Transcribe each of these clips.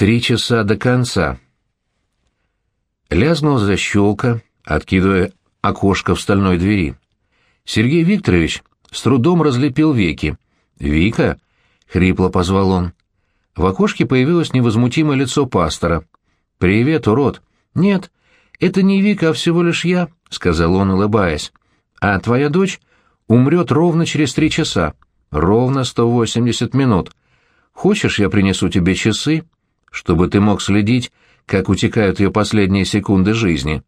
Три часа до конца. Лязгнула защелка, откидывая окошко в стальной двери. Сергей Викторович с трудом разлепил веки. «Вика?» — хрипло позвал он. В окошке появилось невозмутимое лицо пастора. «Привет, урод!» «Нет, это не Вика, а всего лишь я», — сказал он, улыбаясь. «А твоя дочь умрет ровно через три часа, ровно сто восемьдесят минут. Хочешь, я принесу тебе часы, чтобы ты мог следить, как утекают ее последние секунды жизни?»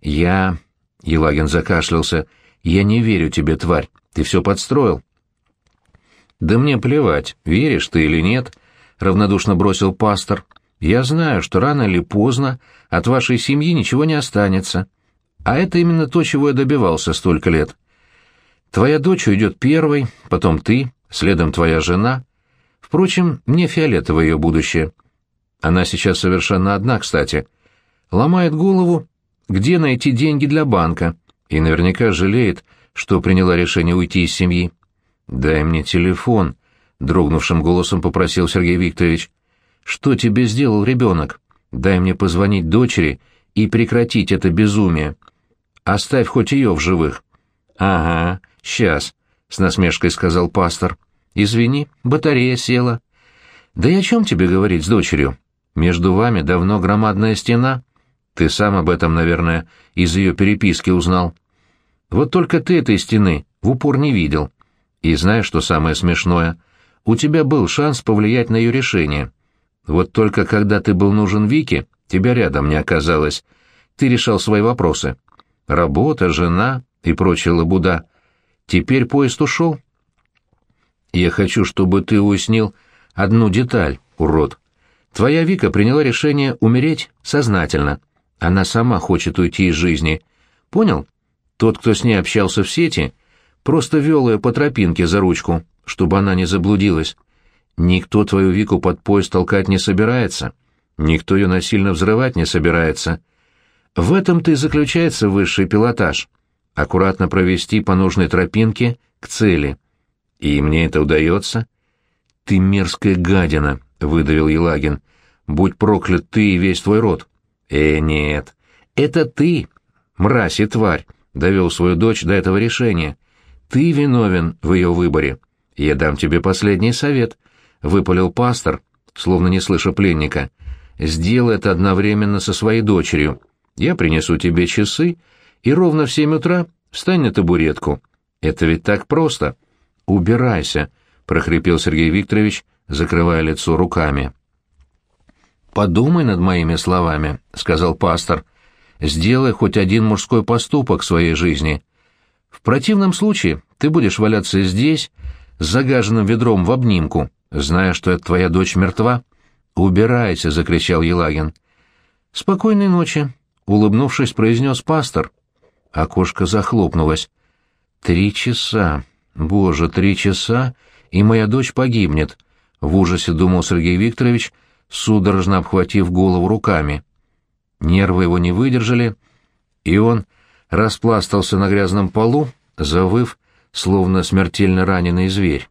«Я...» — Елагин закашлялся. «Я не верю тебе, тварь. Ты все подстроил». «Да мне плевать, веришь ты или нет», — равнодушно бросил пастор. «Я знаю, что рано или поздно от вашей семьи ничего не останется. А это именно то, чего я добивался столько лет. Твоя дочь уйдет первой, потом ты, следом твоя жена. Впрочем, мне фиолетово ее будущее. Она сейчас совершенно одна, кстати. Ломает голову, где найти деньги для банка, и наверняка жалеет, что приняла решение уйти из семьи. «Дай мне телефон», — дрогнувшим голосом попросил Сергей Викторович. «Что тебе сделал ребенок? Дай мне позвонить дочери и прекратить это безумие. Оставь хоть ее в живых». «Ага, сейчас», — с насмешкой сказал пастор. «Извини, батарея села». «Да и о чем тебе говорить с дочерью? Между вами давно громадная стена. Ты сам об этом, наверное, из ее переписки узнал. Вот только ты этой стены в упор не видел. И знаешь, что самое смешное? У тебя был шанс повлиять на ее решение. Вот только когда ты был нужен Вике, тебя рядом не оказалось. Ты решал свои вопросы. Работа, жена и прочая лабуда. Теперь поезд ушел. Я хочу, чтобы ты уяснил одну деталь, урод. Твоя Вика приняла решение умереть сознательно. Она сама хочет уйти из жизни. Понял? Тот, кто с ней общался в сети, просто вел ее по тропинке за ручку, чтобы она не заблудилась. Никто твою Вику под поезд толкать не собирается. Никто ее насильно взрывать не собирается. В этом-то и заключается высший пилотаж. Аккуратно провести по нужной тропинке к цели. И мне это удается. Ты мерзкая гадина, — выдавил Елагин. «Будь проклят ты и весь твой род». «Э, нет. Это ты, мразь и тварь, довел свою дочь до этого решения. Ты виновен в ее выборе. Я дам тебе последний совет», — выпалил пастор, словно не слыша пленника. «Сделай это одновременно со своей дочерью. Я принесу тебе часы, и ровно в семь утра встань на табуретку. Это ведь так просто. Убирайся», — прохрипел Сергей Викторович, — закрывая лицо руками. «Подумай над моими словами», — сказал пастор. «Сделай хоть один мужской поступок в своей жизни. В противном случае ты будешь валяться здесь, с загаженным ведром в обнимку, зная, что твоя дочь мертва». «Убирайся!» — закричал Елагин. «Спокойной ночи!» — улыбнувшись, произнес пастор. Окошко захлопнулось. «Три часа! Боже, три часа, и моя дочь погибнет!» В ужасе думал Сергей Викторович, судорожно обхватив голову руками. Нервы его не выдержали, и он распластался на грязном полу, завыв, словно смертельно раненый зверь.